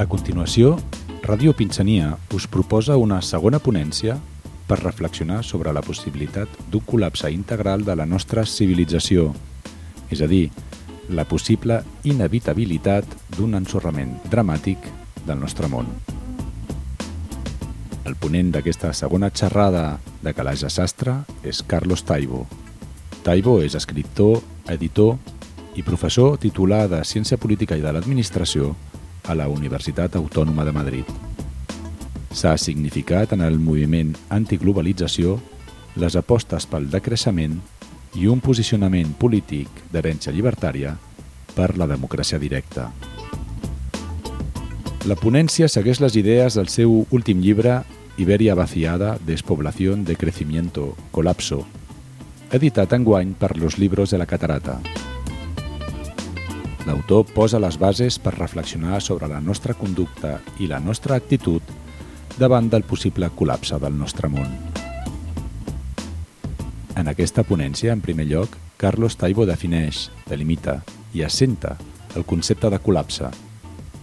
A continuació, Ràdio Pinsania us proposa una segona ponència per reflexionar sobre la possibilitat d'un col·lapse integral de la nostra civilització, és a dir, la possible inevitabilitat d'un ensorrament dramàtic del nostre món. El ponent d'aquesta segona xerrada de Calaix de Sastre és Carlos Taibo. Taibo és escriptor, editor i professor titular de Ciència Política i de l'Administració a la Universitat Autònoma de Madrid. S'ha significat en el moviment antiglobalització les apostes pel decreixement i un posicionament polític d'herència llibertària per la democràcia directa. La ponència segueix les idees del seu últim llibre Iberia vaciada, despoblación de crecimiento, colapso, editat enguany per Los Libros de la Catarata. L'autor posa les bases per reflexionar sobre la nostra conducta i la nostra actitud davant del possible col·lapse del nostre món. En aquesta ponència, en primer lloc, Carlos Taibo defineix, delimita i assenta el concepte de col·lapse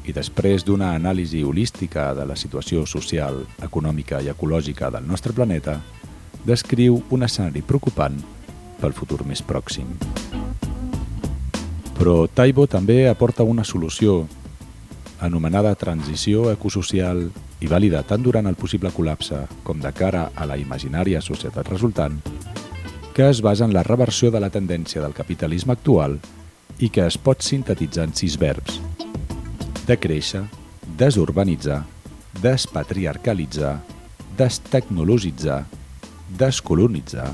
i després d'una anàlisi holística de la situació social, econòmica i ecològica del nostre planeta, descriu un escenari preocupant pel futur més pròxim. Però Taibo també aporta una solució anomenada transició ecosocial i vàlida tant durant el possible col·lapse com de cara a la imaginària societat resultant, que es basa en la reversió de la tendència del capitalisme actual i que es pot sintetitzar en sis verbs. Decréixer, desurbanitzar, despatriarcalitzar, destecnologitzar, descolonitzar,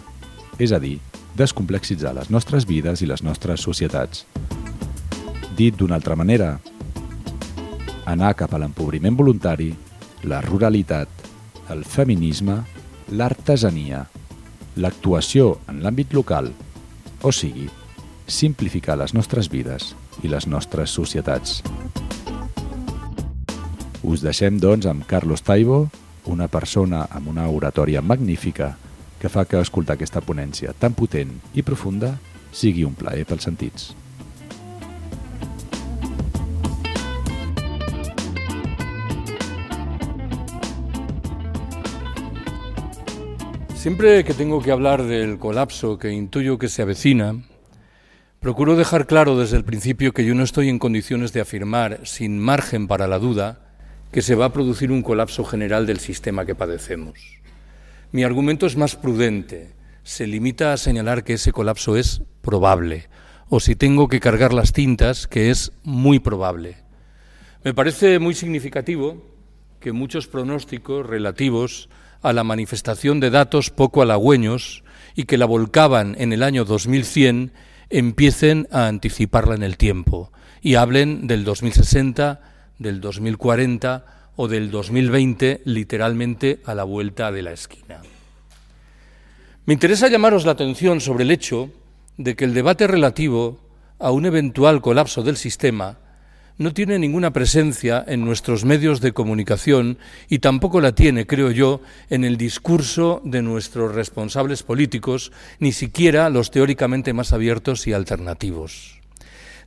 és a dir, descomplexitzar les nostres vides i les nostres societats. Dit d'una altra manera, anar cap a l'empobriment voluntari, la ruralitat, el feminisme, l'artesania, l'actuació en l'àmbit local, o sigui, simplificar les nostres vides i les nostres societats. Us deixem, doncs, amb Carlos Taibo, una persona amb una oratòria magnífica que fa que escoltar aquesta ponència tan potent i profunda sigui un plaer pels sentits. Siempre que tengo que hablar del colapso que intuyo que se avecina, procuro dejar claro desde el principio que yo no estoy en condiciones de afirmar, sin margen para la duda, que se va a producir un colapso general del sistema que padecemos. Mi argumento es más prudente, se limita a señalar que ese colapso es probable, o si tengo que cargar las tintas, que es muy probable. Me parece muy significativo que muchos pronósticos relativos a la manifestación de datos poco halagüeños y que la volcaban en el año 2100 empiecen a anticiparla en el tiempo y hablen del 2060, del 2040 o del 2020 literalmente a la vuelta de la esquina. Me interesa llamaros la atención sobre el hecho de que el debate relativo a un eventual colapso del sistema no tiene ninguna presencia en nuestros medios de comunicación y tampoco la tiene, creo yo, en el discurso de nuestros responsables políticos, ni siquiera los teóricamente más abiertos y alternativos.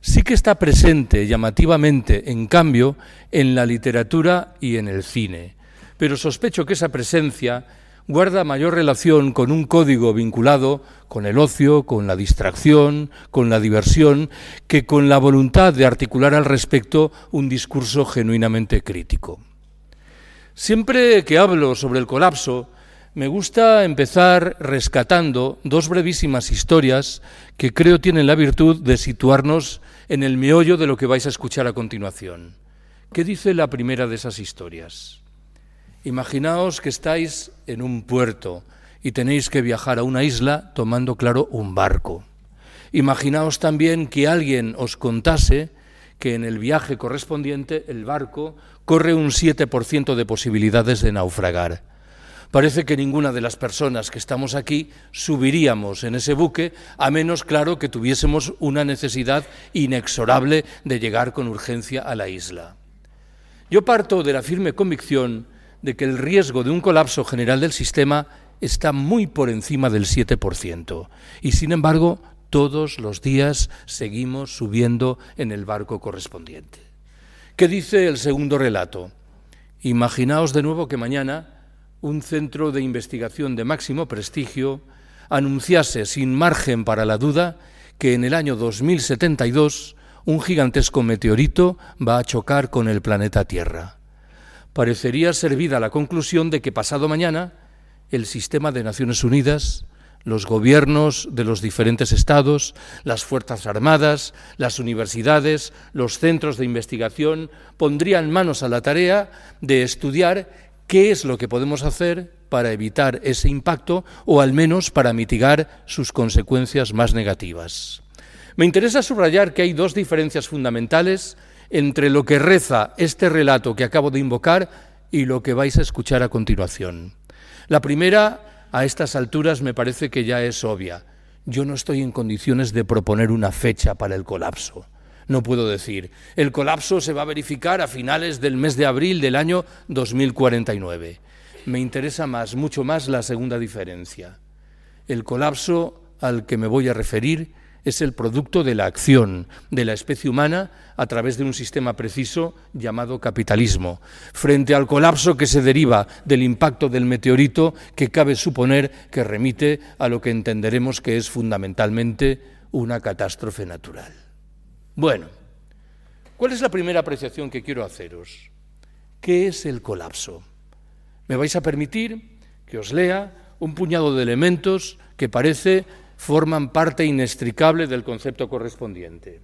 Sí que está presente llamativamente, en cambio, en la literatura y en el cine, pero sospecho que esa presencia guarda mayor relación con un código vinculado con el ocio, con la distracción, con la diversión, que con la voluntad de articular al respecto un discurso genuinamente crítico. Siempre que hablo sobre el colapso, me gusta empezar rescatando dos brevísimas historias que creo tienen la virtud de situarnos en el meollo de lo que vais a escuchar a continuación. ¿Qué dice la primera de esas historias? Imaginaos que estáis en un puerto y tenéis que viajar a una isla tomando, claro, un barco. Imaginaos también que alguien os contase que en el viaje correspondiente el barco corre un 7% de posibilidades de naufragar. Parece que ninguna de las personas que estamos aquí subiríamos en ese buque, a menos, claro, que tuviésemos una necesidad inexorable de llegar con urgencia a la isla. Yo parto de la firme convicción de que el riesgo de un colapso general del sistema está muy por encima del 7%. Y sin embargo, todos los días seguimos subiendo en el barco correspondiente. ¿Qué dice el segundo relato? Imaginaos de nuevo que mañana un centro de investigación de máximo prestigio anunciase sin margen para la duda que en el año 2072 un gigantesco meteorito va a chocar con el planeta Tierra. Parecería servida la conclusión de que pasado mañana el sistema de Naciones Unidas, los gobiernos de los diferentes estados, las Fuerzas Armadas, las universidades, los centros de investigación pondrían manos a la tarea de estudiar qué es lo que podemos hacer para evitar ese impacto o al menos para mitigar sus consecuencias más negativas. Me interesa subrayar que hay dos diferencias fundamentales entre lo que reza este relato que acabo de invocar y lo que vais a escuchar a continuación. La primera, a estas alturas, me parece que ya es obvia. Yo no estoy en condiciones de proponer una fecha para el colapso. No puedo decir, el colapso se va a verificar a finales del mes de abril del año 2049. Me interesa más, mucho más, la segunda diferencia. El colapso al que me voy a referir es el producto de la acción de la especie humana a través de un sistema preciso llamado capitalismo, frente al colapso que se deriva del impacto del meteorito que cabe suponer que remite a lo que entenderemos que es fundamentalmente una catástrofe natural. Bueno, ¿cuál es la primera apreciación que quiero haceros? ¿Qué es el colapso? Me vais a permitir que os lea un puñado de elementos que parece forman parte inextricable del concepto correspondiente.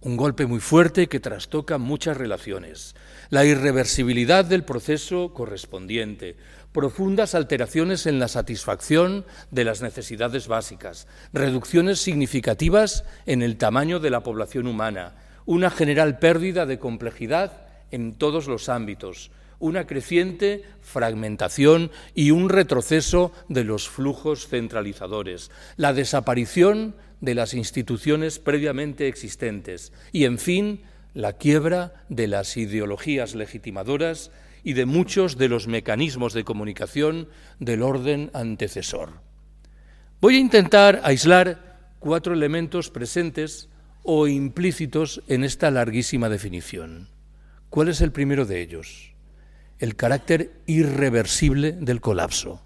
Un golpe muy fuerte que trastoca muchas relaciones, la irreversibilidad del proceso correspondiente, profundas alteraciones en la satisfacción de las necesidades básicas, reducciones significativas en el tamaño de la población humana, una general pérdida de complejidad en todos los ámbitos, una creciente fragmentación y un retroceso de los flujos centralizadores, la desaparición de las instituciones previamente existentes y, en fin, la quiebra de las ideologías legitimadoras y de muchos de los mecanismos de comunicación del orden antecesor. Voy a intentar aislar cuatro elementos presentes o implícitos en esta larguísima definición. ¿Cuál es el primero de ellos? El carácter irreversible del colapso,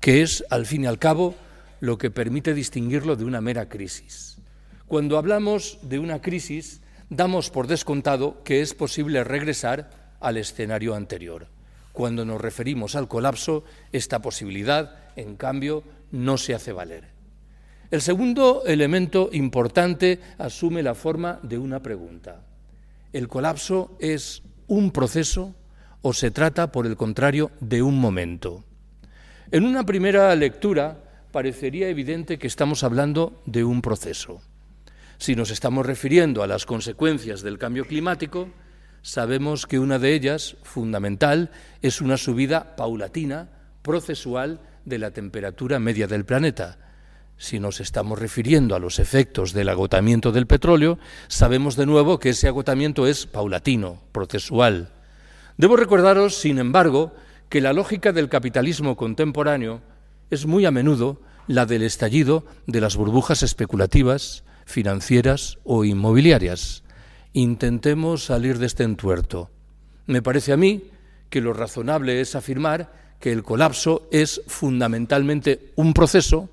que es, al fin y al cabo, lo que permite distinguirlo de una mera crisis. Cuando hablamos de una crisis, damos por descontado que es posible regresar al escenario anterior. Cuando nos referimos al colapso, esta posibilidad, en cambio, no se hace valer. El segundo elemento importante asume la forma de una pregunta. ¿El colapso es un proceso o se trata, por el contrario, de un momento. En una primera lectura parecería evidente que estamos hablando de un proceso. Si nos estamos refiriendo a las consecuencias del cambio climático, sabemos que una de ellas, fundamental, es una subida paulatina, procesual, de la temperatura media del planeta. Si nos estamos refiriendo a los efectos del agotamiento del petróleo, sabemos de nuevo que ese agotamiento es paulatino, procesual. Debo recordaros, sin embargo, que la lógica del capitalismo contemporáneo es muy a menudo la del estallido de las burbujas especulativas, financieras o inmobiliarias. Intentemos salir de este entuerto. Me parece a mí que lo razonable es afirmar que el colapso es fundamentalmente un proceso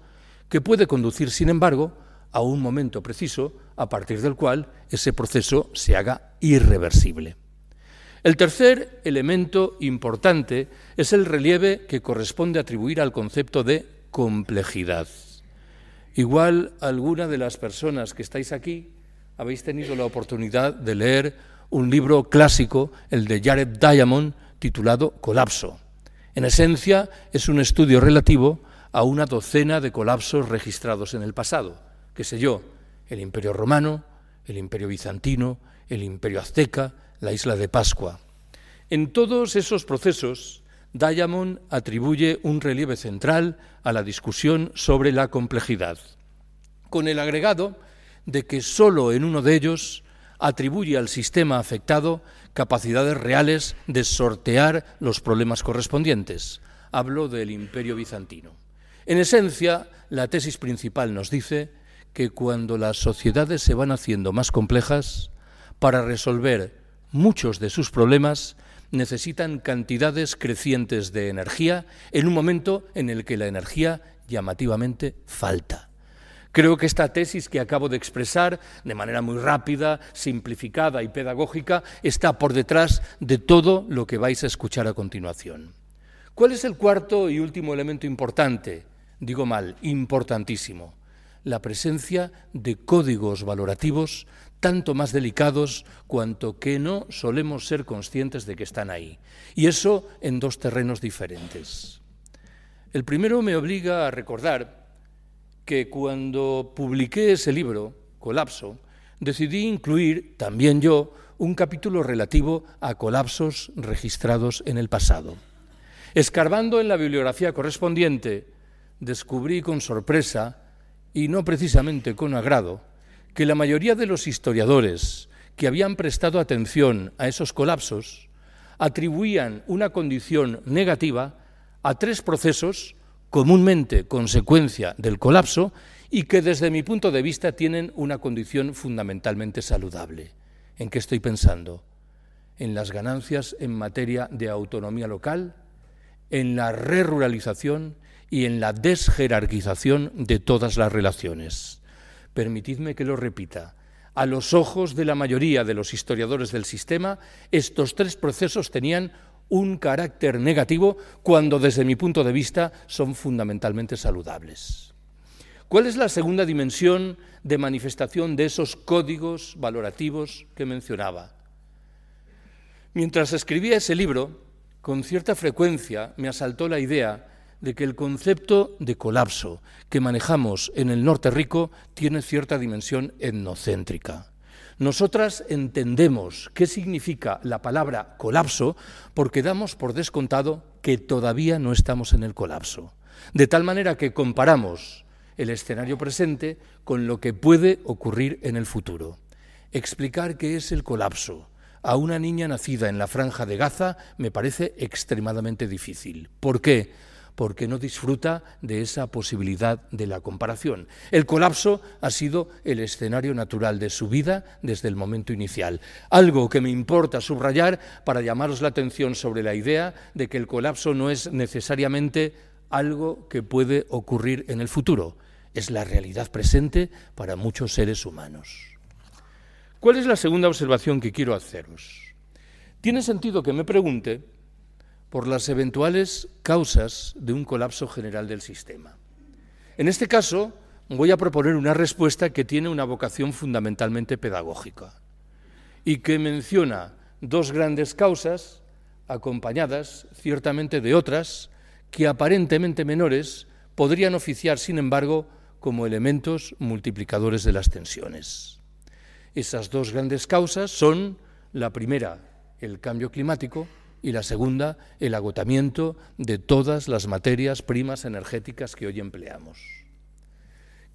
que puede conducir, sin embargo, a un momento preciso a partir del cual ese proceso se haga irreversible. El tercer elemento importante es el relieve que corresponde atribuir al concepto de complejidad. Igual alguna de las personas que estáis aquí habéis tenido la oportunidad de leer un libro clásico, el de Jared Diamond, titulado Colapso. En esencia, es un estudio relativo a una docena de colapsos registrados en el pasado, qué sé yo, el Imperio Romano, el Imperio Bizantino, el Imperio Azteca, la isla de Pascua. En todos esos procesos, Diamond atribuye un relieve central a la discusión sobre la complejidad, con el agregado de que sólo en uno de ellos atribuye al sistema afectado capacidades reales de sortear los problemas correspondientes. Hablo del imperio bizantino. En esencia, la tesis principal nos dice que cuando las sociedades se van haciendo más complejas, para resolver muchos de sus problemas necesitan cantidades crecientes de energía en un momento en el que la energía llamativamente falta. Creo que esta tesis que acabo de expresar de manera muy rápida, simplificada y pedagógica está por detrás de todo lo que vais a escuchar a continuación. ¿Cuál es el cuarto y último elemento importante? Digo mal, importantísimo. La presencia de códigos valorativos tanto más delicados cuanto que no solemos ser conscientes de que están ahí. Y eso en dos terrenos diferentes. El primero me obliga a recordar que cuando publiqué ese libro, Colapso, decidí incluir también yo un capítulo relativo a colapsos registrados en el pasado. Escarbando en la bibliografía correspondiente, descubrí con sorpresa, y no precisamente con agrado, que la mayoría de los historiadores que habían prestado atención a esos colapsos atribuían una condición negativa a tres procesos comúnmente consecuencia del colapso y que desde mi punto de vista tienen una condición fundamentalmente saludable. ¿En qué estoy pensando? En las ganancias en materia de autonomía local, en la reruralización y en la desjerarquización de todas las relaciones permitidme que lo repita, a los ojos de la mayoría de los historiadores del sistema, estos tres procesos tenían un carácter negativo cuando desde mi punto de vista son fundamentalmente saludables. ¿Cuál es la segunda dimensión de manifestación de esos códigos valorativos que mencionaba? Mientras escribía ese libro, con cierta frecuencia me asaltó la idea de que el concepto de colapso que manejamos en el norte rico tiene cierta dimensión etnocéntrica. Nosotras entendemos qué significa la palabra colapso porque damos por descontado que todavía no estamos en el colapso. De tal manera que comparamos el escenario presente con lo que puede ocurrir en el futuro. Explicar qué es el colapso a una niña nacida en la franja de Gaza me parece extremadamente difícil. ¿Por qué? Porque no disfruta de esa posibilidad de la comparación. El colapso ha sido el escenario natural de su vida desde el momento inicial. Algo que me importa subrayar para llamaros la atención sobre la idea de que el colapso no es necesariamente algo que puede ocurrir en el futuro, es la realidad presente para muchos seres humanos. ¿Cuál es la segunda observación que quiero haceros? Tiene sentido que me pregunte por las eventuales causas de un colapso general del sistema. En este caso, voy a proponer una respuesta que tiene una vocación fundamentalmente pedagógica y que menciona dos grandes causas acompañadas ciertamente de otras que aparentemente menores podrían oficiar, sin embargo, como elementos multiplicadores de las tensiones. Esas dos grandes causas son, la primera, el cambio climático, y la segunda, el agotamiento de todas las materias primas energéticas que hoy empleamos.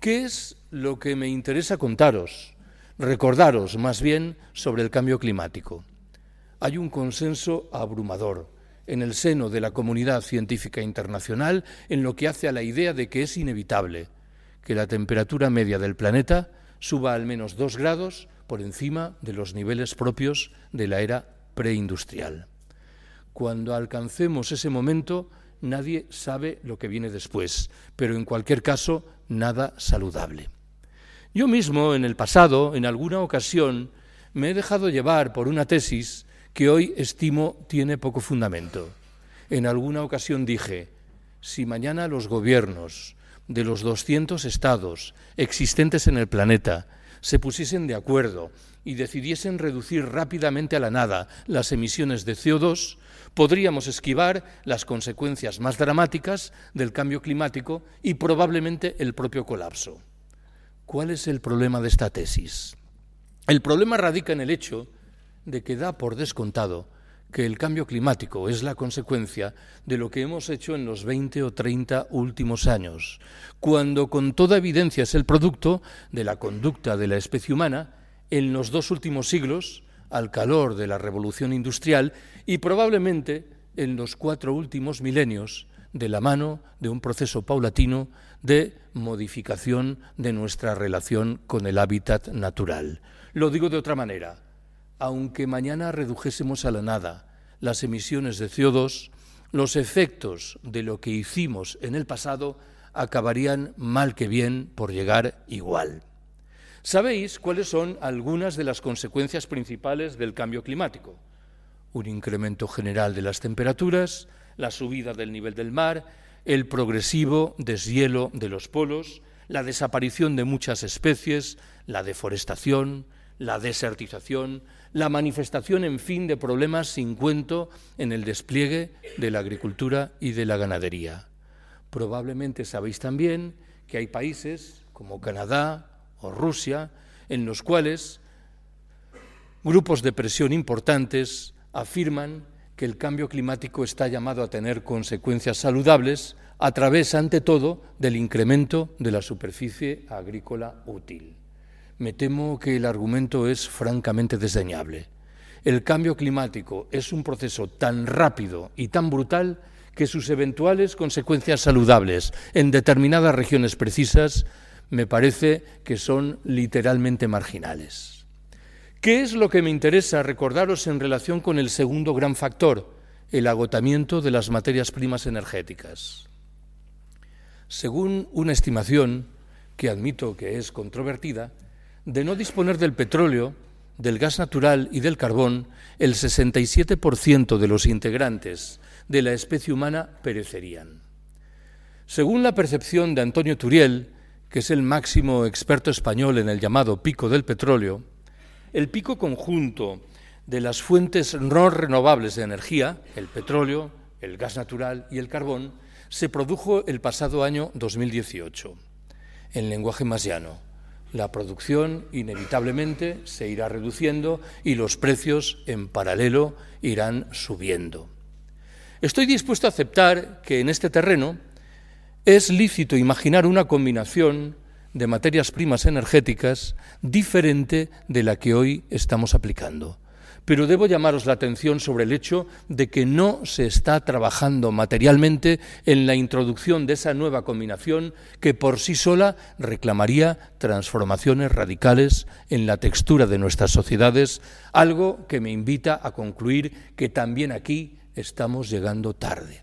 ¿Qué es lo que me interesa contaros? Recordaros más bien sobre el cambio climático. Hay un consenso abrumador en el seno de la comunidad científica internacional en lo que hace a la idea de que es inevitable que la temperatura media del planeta suba al menos dos grados por encima de los niveles propios de la era preindustrial. Cuando alcancemos ese momento, nadie sabe lo que viene después, pero en cualquier caso, nada saludable. Yo mismo, en el pasado, en alguna ocasión, me he dejado llevar por una tesis que hoy estimo tiene poco fundamento. En alguna ocasión dije, si mañana los gobiernos de los 200 estados existentes en el planeta se pusiesen de acuerdo y decidiesen reducir rápidamente a la nada las emisiones de CO2, podríamos esquivar las consecuencias más dramáticas del cambio climático y probablemente el propio colapso. ¿Cuál es el problema de esta tesis? El problema radica en el hecho de que da por descontado que el cambio climático es la consecuencia de lo que hemos hecho en los 20 o 30 últimos años, cuando con toda evidencia es el producto de la conducta de la especie humana en los dos últimos siglos, al calor de la revolución industrial y probablemente en los cuatro últimos milenios de la mano de un proceso paulatino de modificación de nuestra relación con el hábitat natural. Lo digo de otra manera. Aunque mañana redujésemos a la nada las emisiones de CO2, los efectos de lo que hicimos en el pasado acabarían mal que bien por llegar igual. ¿Sabéis cuáles son algunas de las consecuencias principales del cambio climático? Un incremento general de las temperaturas, la subida del nivel del mar, el progresivo deshielo de los polos, la desaparición de muchas especies, la deforestación, la desertización, la manifestación, en fin, de problemas sin cuento en el despliegue de la agricultura y de la ganadería. Probablemente sabéis también que hay países como Canadá o Rusia en los cuales grupos de presión importantes afirman que el cambio climático está llamado a tener consecuencias saludables a través, ante todo, del incremento de la superficie agrícola útil. Me temo que el argumento es francamente desdeñable. El cambio climático es un proceso tan rápido y tan brutal que sus eventuales consecuencias saludables en determinadas regiones precisas me parece que son literalmente marginales. ¿Qué es lo que me interesa recordaros en relación con el segundo gran factor, el agotamiento de las materias primas energéticas? Según una estimación, que admito que es controvertida, de no disponer del petróleo, del gas natural y del carbón, el 67% de los integrantes de la especie humana perecerían. Según la percepción de Antonio Turiel, que es el máximo experto español en el llamado pico del petróleo, el pico conjunto de las fuentes no renovables de energía, el petróleo, el gas natural y el carbón, se produjo el pasado año 2018. En lenguaje más llano, la producción inevitablemente se irá reduciendo y los precios en paralelo irán subiendo. Estoy dispuesto a aceptar que en este terreno es lícito imaginar una combinación de materias primas energéticas diferente de la que hoy estamos aplicando pero debo llamaros la atención sobre el hecho de que no se está trabajando materialmente en la introducción de esa nueva combinación que por sí sola reclamaría transformaciones radicales en la textura de nuestras sociedades, algo que me invita a concluir que también aquí estamos llegando tarde.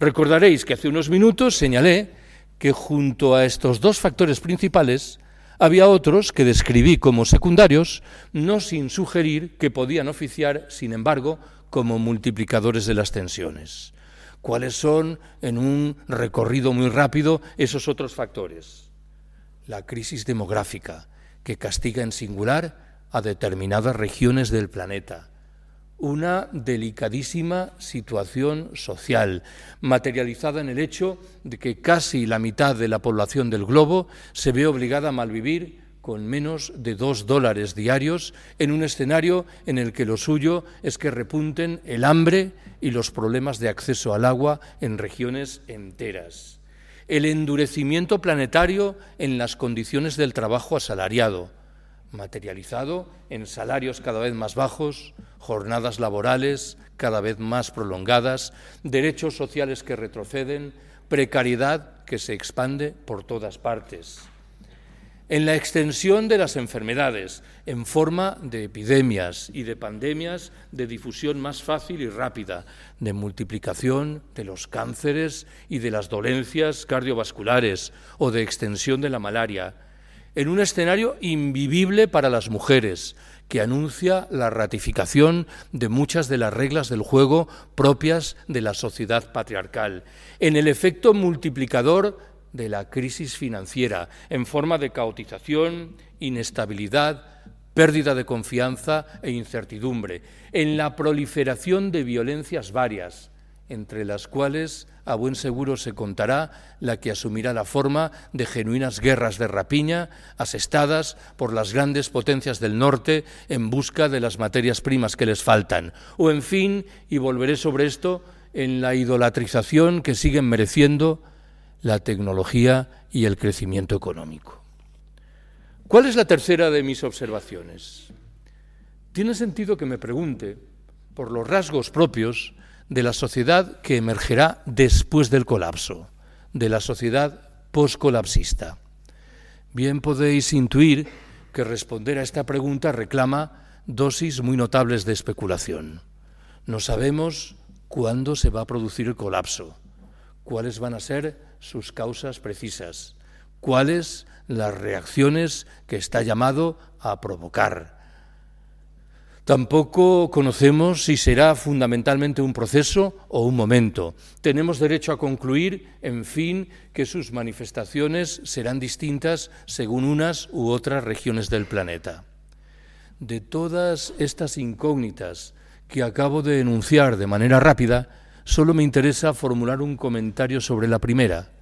Recordaréis que hace unos minutos señalé que junto a estos dos factores principales había otros que describí como secundarios, no sin sugerir que podían oficiar, sin embargo, como multiplicadores de las tensiones. ¿Cuáles son, en un recorrido muy rápido, esos otros factores? La crisis demográfica, que castiga en singular a determinadas regiones del planeta, una delicadísima situación social, materializada en el hecho de que casi la mitad de la población del globo se ve obligada a malvivir con menos de dos dólares diarios en un escenario en el que lo suyo es que repunten el hambre y los problemas de acceso al agua en regiones enteras. El endurecimiento planetario en las condiciones del trabajo asalariado, materializado en salarios cada vez más bajos, jornadas laborales cada vez más prolongadas, derechos sociales que retroceden, precariedad que se expande por todas partes. En la extensión de las enfermedades, en forma de epidemias y de pandemias de difusión más fácil y rápida, de multiplicación de los cánceres y de las dolencias cardiovasculares o de extensión de la malaria, en un escenario invivible para las mujeres, que anuncia la ratificación de muchas de las reglas del juego propias de la sociedad patriarcal, en el efecto multiplicador de la crisis financiera, en forma de caotización, inestabilidad, pérdida de confianza e incertidumbre, en la proliferación de violencias varias, entre las cuales a buen seguro se contará la que asumirá la forma de genuinas guerras de rapiña asestadas por las grandes potencias del norte en busca de las materias primas que les faltan. O, en fin, y volveré sobre esto, en la idolatrización que siguen mereciendo la tecnología y el crecimiento económico. ¿Cuál es la tercera de mis observaciones? Tiene sentido que me pregunte por los rasgos propios de la sociedad que emergerá después del colapso, de la sociedad poscolapsista. Bien podéis intuir que responder a esta pregunta reclama dosis muy notables de especulación. No sabemos cuándo se va a producir el colapso, cuáles van a ser sus causas precisas, cuáles las reacciones que está llamado a provocar. Tampoco conocemos si será fundamentalmente un proceso o un momento. Tenemos derecho a concluir, en fin, que sus manifestaciones serán distintas según unas u otras regiones del planeta. De todas estas incógnitas que acabo de enunciar de manera rápida, solo me interesa formular un comentario sobre la primera.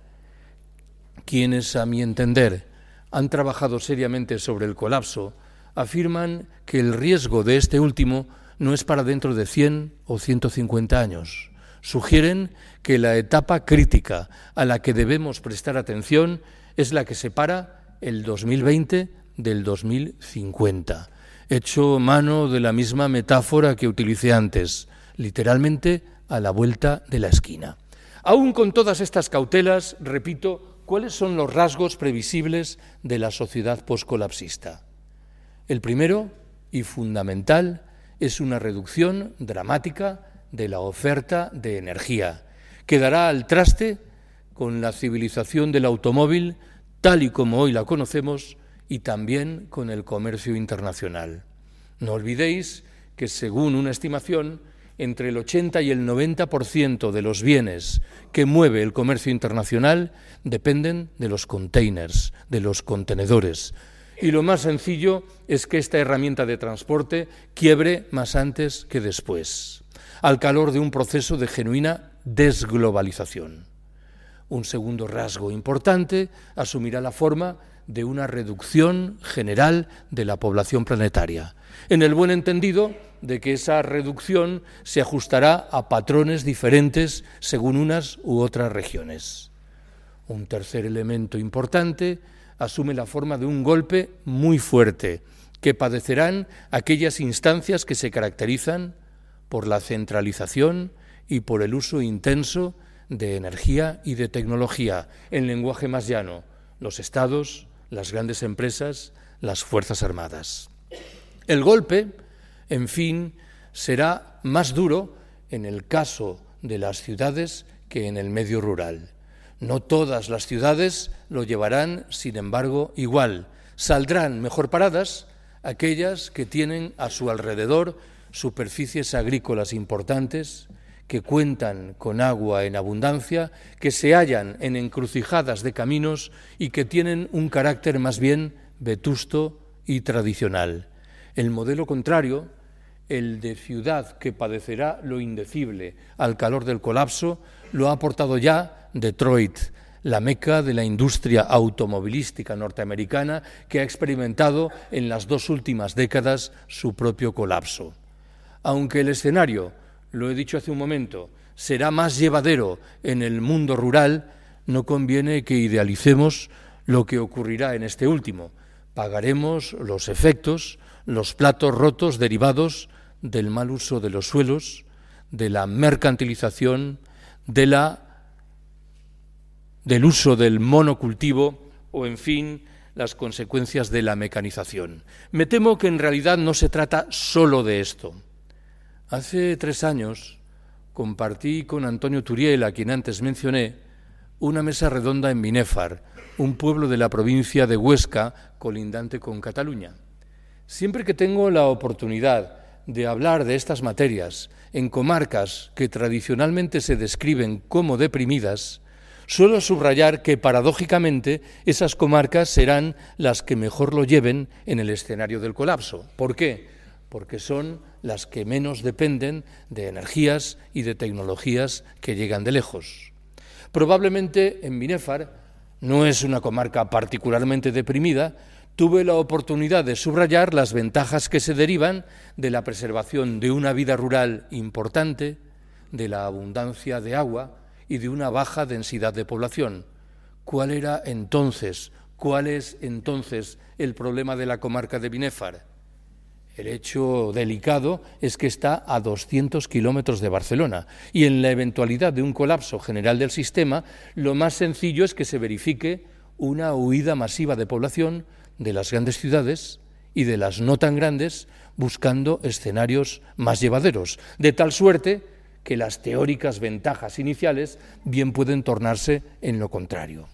Quienes, a mi entender, han trabajado seriamente sobre el colapso, afirman que el riesgo de este último no es para dentro de 100 o 150 años. Sugieren que la etapa crítica a la que debemos prestar atención es la que separa el 2020 del 2050. Hecho mano de la misma metáfora que utilicé antes, literalmente a la vuelta de la esquina. Aún con todas estas cautelas, repito, ¿cuáles son los rasgos previsibles de la sociedad poscolapsista? El primero y fundamental es una reducción dramática de la oferta de energía, que dará al traste con la civilización del automóvil tal y como hoy la conocemos y también con el comercio internacional. No olvidéis que según una estimación, entre el 80 y el 90% de los bienes que mueve el comercio internacional dependen de los containers, de los contenedores, y lo más sencillo es que esta herramienta de transporte quiebre más antes que después, al calor de un proceso de genuina desglobalización. Un segundo rasgo importante asumirá la forma de una reducción general de la población planetaria, en el buen entendido de que esa reducción se ajustará a patrones diferentes según unas u otras regiones. Un tercer elemento importante asume la forma de un golpe muy fuerte que padecerán aquellas instancias que se caracterizan por la centralización y por el uso intenso de energía y de tecnología, en lenguaje más llano, los estados, las grandes empresas, las Fuerzas Armadas. El golpe, en fin, será más duro en el caso de las ciudades que en el medio rural. No todas las ciudades lo llevarán, sin embargo, igual. Saldrán mejor paradas aquellas que tienen a su alrededor superficies agrícolas importantes, que cuentan con agua en abundancia, que se hallan en encrucijadas de caminos y que tienen un carácter más bien vetusto y tradicional. El modelo contrario, el de ciudad que padecerá lo indecible al calor del colapso, lo ha aportado ya Detroit, la meca de la industria automovilística norteamericana que ha experimentado en las dos últimas décadas su propio colapso. Aunque el escenario, lo he dicho hace un momento, será más llevadero en el mundo rural, no conviene que idealicemos lo que ocurrirá en este último. Pagaremos los efectos, los platos rotos derivados del mal uso de los suelos, de la mercantilización, de la del uso del monocultivo o, en fin, las consecuencias de la mecanización. Me temo que en realidad no se trata solo de esto. Hace tres años compartí con Antonio Turiel, a quien antes mencioné, una mesa redonda en Binéfar, un pueblo de la provincia de Huesca, colindante con Cataluña. Siempre que tengo la oportunidad de hablar de estas materias en comarcas que tradicionalmente se describen como deprimidas, Suelo subrayar que paradójicamente esas comarcas serán las que mejor lo lleven en el escenario del colapso. ¿Por qué? Porque son las que menos dependen de energías y de tecnologías que llegan de lejos. Probablemente en Binéfar no es una comarca particularmente deprimida, tuve la oportunidad de subrayar las ventajas que se derivan de la preservación de una vida rural importante, de la abundancia de agua, y de una baja densidad de población. ¿Cuál era entonces, cuál es entonces el problema de la comarca de Binéfar? El hecho delicado es que está a 200 kilómetros de Barcelona y en la eventualidad de un colapso general del sistema, lo más sencillo es que se verifique una huida masiva de población de las grandes ciudades y de las no tan grandes buscando escenarios más llevaderos, de tal suerte que las teóricas ventajas iniciales bien pueden tornarse en lo contrario.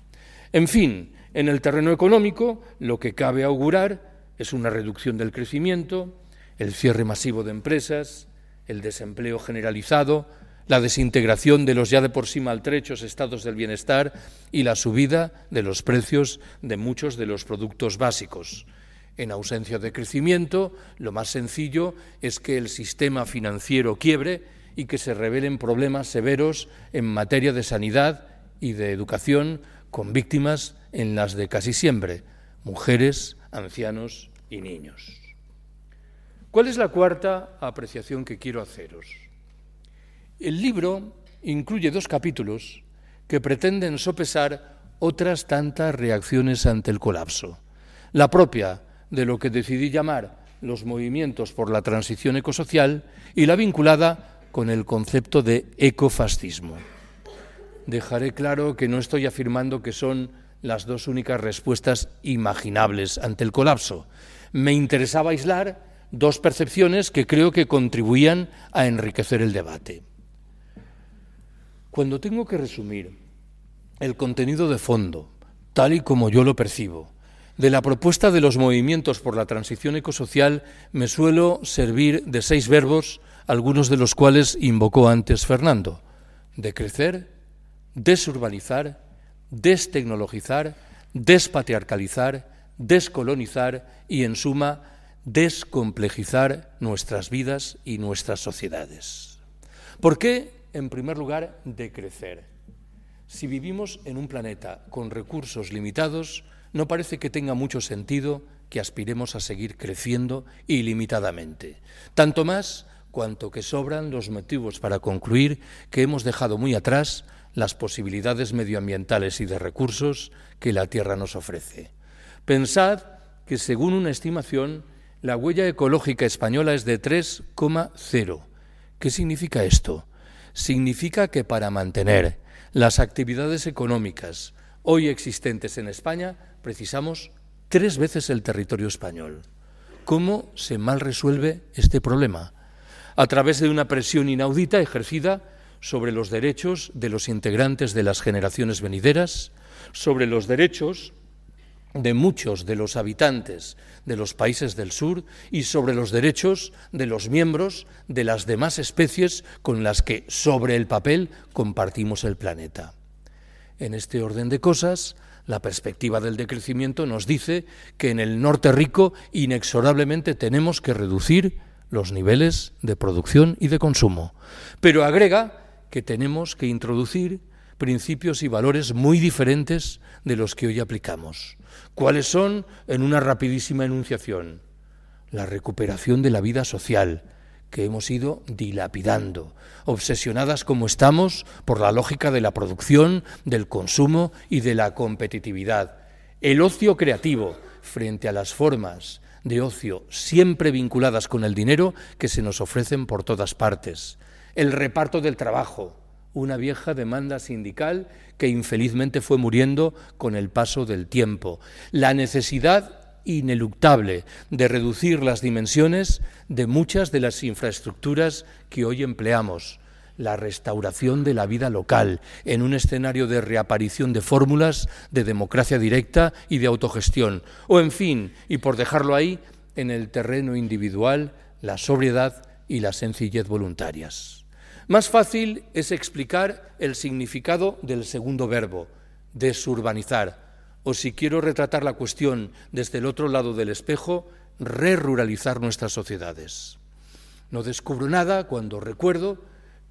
En fin, en el terreno económico lo que cabe augurar es una reducción del crecimiento, el cierre masivo de empresas, el desempleo generalizado, la desintegración de los ya de por sí maltrechos estados del bienestar y la subida de los precios de muchos de los productos básicos. En ausencia de crecimiento, lo más sencillo es que el sistema financiero quiebre y que se revelen problemas severos en materia de sanidad y de educación, con víctimas en las de casi siempre, mujeres, ancianos y niños. ¿Cuál es la cuarta apreciación que quiero haceros? El libro incluye dos capítulos que pretenden sopesar otras tantas reacciones ante el colapso. La propia de lo que decidí llamar los movimientos por la transición ecosocial y la vinculada con el concepto de ecofascismo. Dejaré claro que no estoy afirmando que son las dos únicas respuestas imaginables ante el colapso. Me interesaba aislar dos percepciones que creo que contribuían a enriquecer el debate. Cuando tengo que resumir el contenido de fondo, tal y como yo lo percibo, de la propuesta de los movimientos por la transición ecosocial me suelo servir de seis verbos, algunos de los cuales invocó antes Fernando, de crecer, desurbanizar, destecnologizar, despatriarcalizar, descolonizar y, en suma, descomplejizar nuestras vidas y nuestras sociedades. ¿Por qué, en primer lugar, decrecer? Si vivimos en un planeta con recursos limitados, no parece que tenga mucho sentido que aspiremos a seguir creciendo ilimitadamente. Tanto más cuanto que sobran los motivos para concluir que hemos dejado muy atrás las posibilidades medioambientales y de recursos que la Tierra nos ofrece. Pensad que, según una estimación, la huella ecológica española es de 3,0. ¿Qué significa esto? Significa que para mantener las actividades económicas hoy existentes en España precisamos tres veces el territorio español. ¿Cómo se mal resuelve este problema? A través de una presión inaudita ejercida sobre los derechos de los integrantes de las generaciones venideras, sobre los derechos de muchos de los habitantes de los países del sur y sobre los derechos de los miembros de las demás especies con las que sobre el papel compartimos el planeta. En este orden de cosas, la perspectiva del decrecimiento nos dice que en el norte rico inexorablemente tenemos que reducir los niveles de producción y de consumo, pero agrega que tenemos que introducir principios y valores muy diferentes de los que hoy aplicamos. ¿Cuáles son? En una rapidísima enunciación. La recuperación de la vida social, que hemos ido dilapidando, obsesionadas como estamos por la lógica de la producción, del consumo y de la competitividad. El ocio creativo frente a las formas de ocio siempre vinculadas con el dinero que se nos ofrecen por todas partes. El reparto del trabajo, una vieja demanda sindical que infelizmente fue muriendo con el paso del tiempo, la necesidad ineluctable de reducir las dimensiones de muchas de las infraestructuras que hoy empleamos, la restauración de la vida local en un escenario de reaparición de fórmulas de democracia directa y de autogestión, o en fin, y por dejarlo ahí, en el terreno individual, la sobriedad y la sencillez voluntarias. Más fácil es explicar el significado del segundo verbo, desurbanizar, o si quiero retratar la cuestión desde el otro lado del espejo, re-ruralizar nuestras sociedades. No descubro nada cuando recuerdo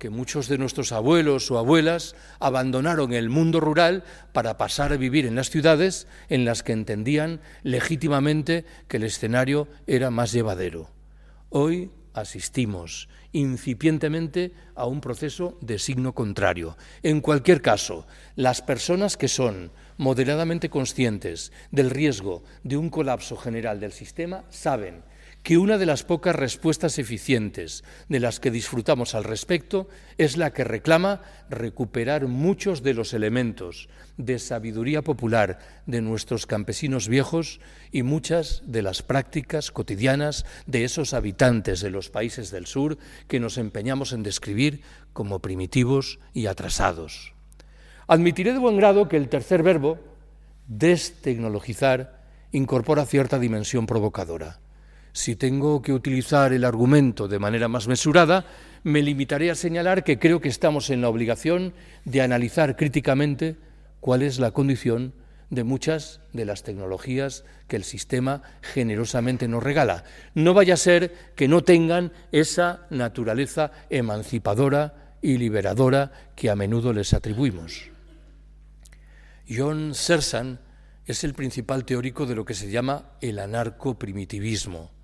que muchos de nuestros abuelos o abuelas abandonaron el mundo rural para pasar a vivir en las ciudades en las que entendían legítimamente que el escenario era más llevadero. Hoy asistimos incipientemente a un proceso de signo contrario. En cualquier caso, las personas que son moderadamente conscientes del riesgo de un colapso general del sistema saben que una de las pocas respuestas eficientes de las que disfrutamos al respecto es la que reclama recuperar muchos de los elementos de sabiduría popular de nuestros campesinos viejos y muchas de las prácticas cotidianas de esos habitantes de los países del sur que nos empeñamos en describir como primitivos y atrasados. Admitiré de buen grado que el tercer verbo, destecnologizar, incorpora cierta dimensión provocadora. Si tengo que utilizar el argumento de manera más mesurada, me limitaré a señalar que creo que estamos en la obligación de analizar críticamente cuál es la condición de muchas de las tecnologías que el sistema generosamente nos regala. No vaya a ser que no tengan esa naturaleza emancipadora y liberadora que a menudo les atribuimos. John Sersan es el principal teórico de lo que se llama el anarcoprimitivismo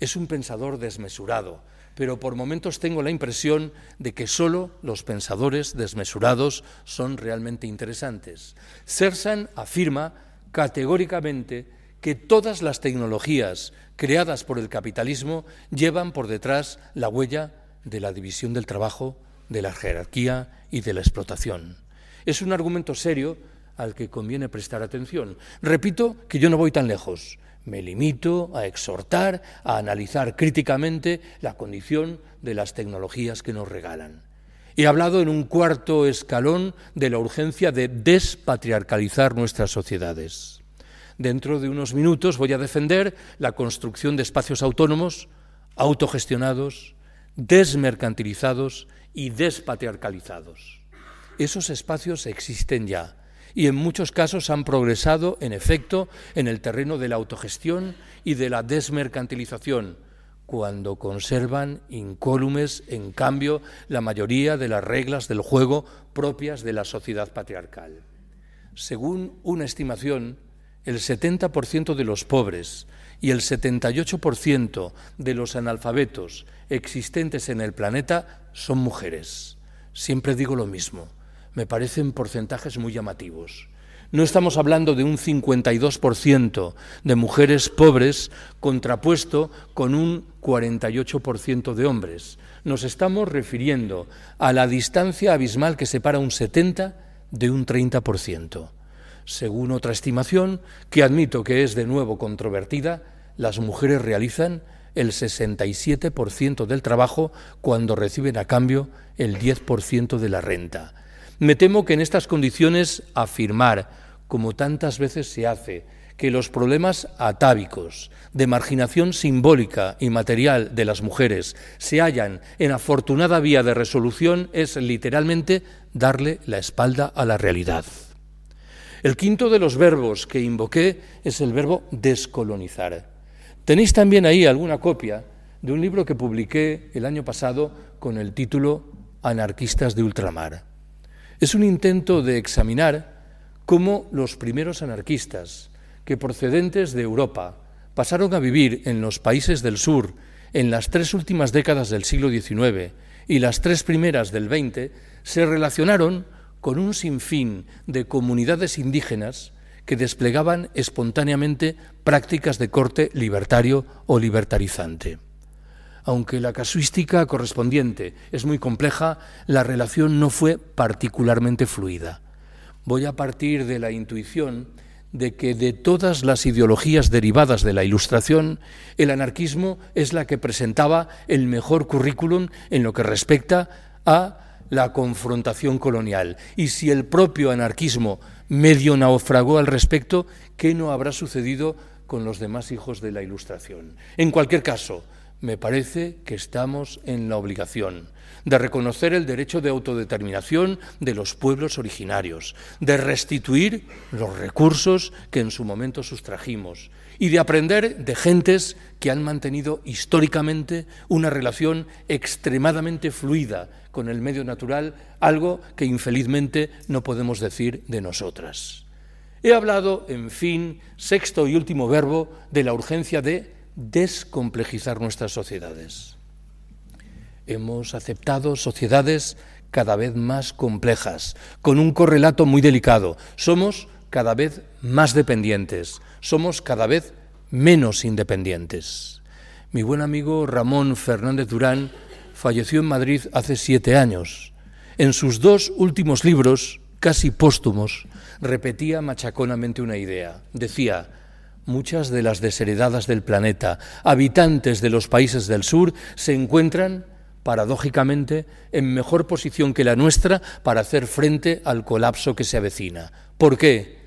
es un pensador desmesurado, pero por momentos tengo la impresión de que solo los pensadores desmesurados son realmente interesantes. Sersan afirma categóricamente que todas las tecnologías creadas por el capitalismo llevan por detrás la huella de la división del trabajo, de la jerarquía y de la explotación. Es un argumento serio al que conviene prestar atención. Repito que yo no voy tan lejos. Me limito a exhortar, a analizar críticamente la condición de las tecnologías que nos regalan. He hablado en un cuarto escalón de la urgencia de despatriarcalizar nuestras sociedades. Dentro de unos minutos voy a defender la construcción de espacios autónomos, autogestionados, desmercantilizados y despatriarcalizados. Esos espacios existen ya y en muchos casos han progresado, en efecto, en el terreno de la autogestión y de la desmercantilización, cuando conservan incólumes, en cambio, la mayoría de las reglas del juego propias de la sociedad patriarcal. Según una estimación, el 70% de los pobres y el 78% de los analfabetos existentes en el planeta son mujeres. Siempre digo lo mismo me parecen porcentajes muy llamativos. No estamos hablando de un 52% de mujeres pobres contrapuesto con un 48% de hombres. Nos estamos refiriendo a la distancia abismal que separa un 70 de un 30%. Según otra estimación, que admito que es de nuevo controvertida, las mujeres realizan el 67% del trabajo cuando reciben a cambio el 10% de la renta. Me temo que en estas condiciones afirmar, como tantas veces se hace, que los problemas atávicos de marginación simbólica y material de las mujeres se hallan en afortunada vía de resolución es literalmente darle la espalda a la realidad. El quinto de los verbos que invoqué es el verbo descolonizar. Tenéis también ahí alguna copia de un libro que publiqué el año pasado con el título Anarquistas de Ultramar. Es un intento de examinar cómo los primeros anarquistas, que procedentes de Europa pasaron a vivir en los países del sur en las tres últimas décadas del siglo XIX y las tres primeras del XX, se relacionaron con un sinfín de comunidades indígenas que desplegaban espontáneamente prácticas de corte libertario o libertarizante. Aunque la casuística correspondiente es muy compleja, la relación no fue particularmente fluida. Voy a partir de la intuición de que de todas las ideologías derivadas de la Ilustración, el anarquismo es la que presentaba el mejor currículum en lo que respecta a la confrontación colonial. Y si el propio anarquismo medio naufragó al respecto, ¿qué no habrá sucedido con los demás hijos de la Ilustración? En cualquier caso, me parece que estamos en la obligación de reconocer el derecho de autodeterminación de los pueblos originarios, de restituir los recursos que en su momento sustrajimos y de aprender de gentes que han mantenido históricamente una relación extremadamente fluida con el medio natural, algo que infelizmente no podemos decir de nosotras. He hablado, en fin, sexto y último verbo, de la urgencia de descomplejizar nuestras sociedades. Hemos aceptado sociedades cada vez más complejas, con un correlato muy delicado. Somos cada vez más dependientes, somos cada vez menos independientes. Mi buen amigo Ramón Fernández Durán falleció en Madrid hace siete años. En sus dos últimos libros, casi póstumos, repetía machaconamente una idea. Decía, muchas de las desheredadas del planeta, habitantes de los países del sur, se encuentran, paradójicamente, en mejor posición que la nuestra para hacer frente al colapso que se avecina. ¿Por qué?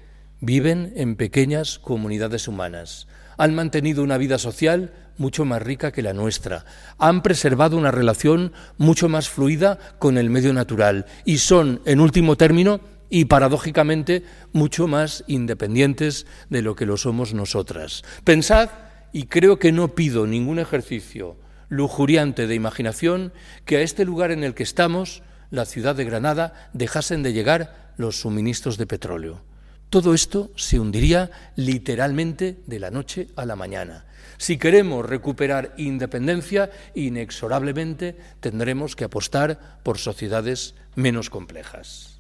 Viven en pequeñas comunidades humanas. Han mantenido una vida social mucho más rica que la nuestra. Han preservado una relación mucho más fluida con el medio natural y son, en último término, y paradójicamente mucho más independientes de lo que lo somos nosotras. Pensad, y creo que no pido ningún ejercicio lujuriante de imaginación, que a este lugar en el que estamos, la ciudad de Granada, dejasen de llegar los suministros de petróleo. Todo esto se hundiría literalmente de la noche a la mañana. Si queremos recuperar independencia, inexorablemente tendremos que apostar por sociedades menos complejas.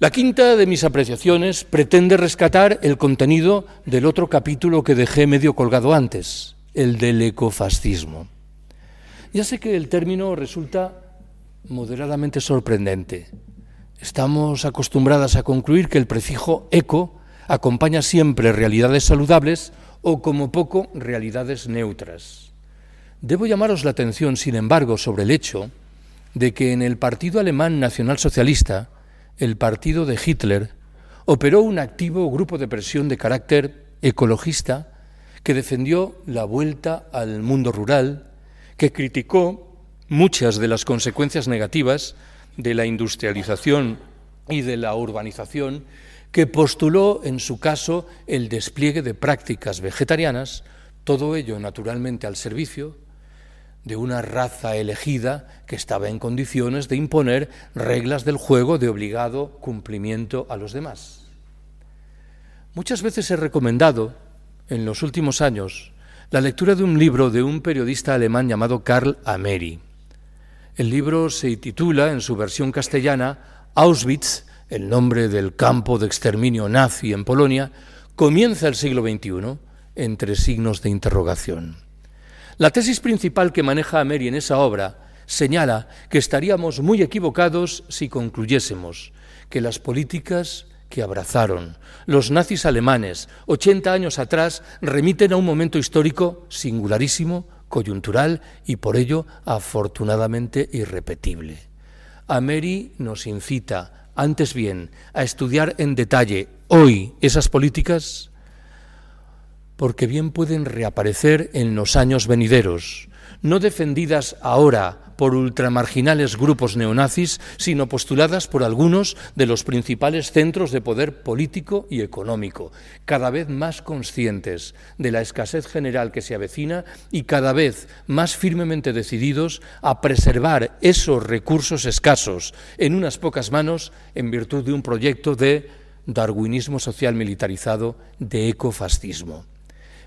La quinta de mis apreciaciones pretende rescatar el contenido del otro capítulo que dejé medio colgado antes, el del ecofascismo. Ya sé que el término resulta moderadamente sorprendente. Estamos acostumbradas a concluir que el prefijo eco acompaña siempre realidades saludables o como poco realidades neutras. Debo llamaros la atención, sin embargo, sobre el hecho de que en el Partido Alemán Nacional Socialista el partido de Hitler operó un activo grupo de presión de carácter ecologista que defendió la vuelta al mundo rural, que criticó muchas de las consecuencias negativas de la industrialización y de la urbanización, que postuló en su caso el despliegue de prácticas vegetarianas, todo ello naturalmente al servicio de una raza elegida que estaba en condiciones de imponer reglas del juego de obligado cumplimiento a los demás. Muchas veces he recomendado, en los últimos años, la lectura de un libro de un periodista alemán llamado Karl Ameri. El libro se titula, en su versión castellana, Auschwitz, el nombre del campo de exterminio nazi en Polonia, comienza el siglo XXI entre signos de interrogación. La tesis principal que maneja Ameri en esa obra señala que estaríamos muy equivocados si concluyésemos que las políticas que abrazaron los nazis alemanes 80 años atrás remiten a un momento histórico singularísimo, coyuntural y por ello afortunadamente irrepetible. Ameri nos incita, antes bien, a estudiar en detalle hoy esas políticas porque bien pueden reaparecer en los años venideros, no defendidas ahora por ultramarginales grupos neonazis, sino postuladas por algunos de los principales centros de poder político y económico, cada vez más conscientes de la escasez general que se avecina y cada vez más firmemente decididos a preservar esos recursos escasos en unas pocas manos en virtud de un proyecto de darwinismo social militarizado, de ecofascismo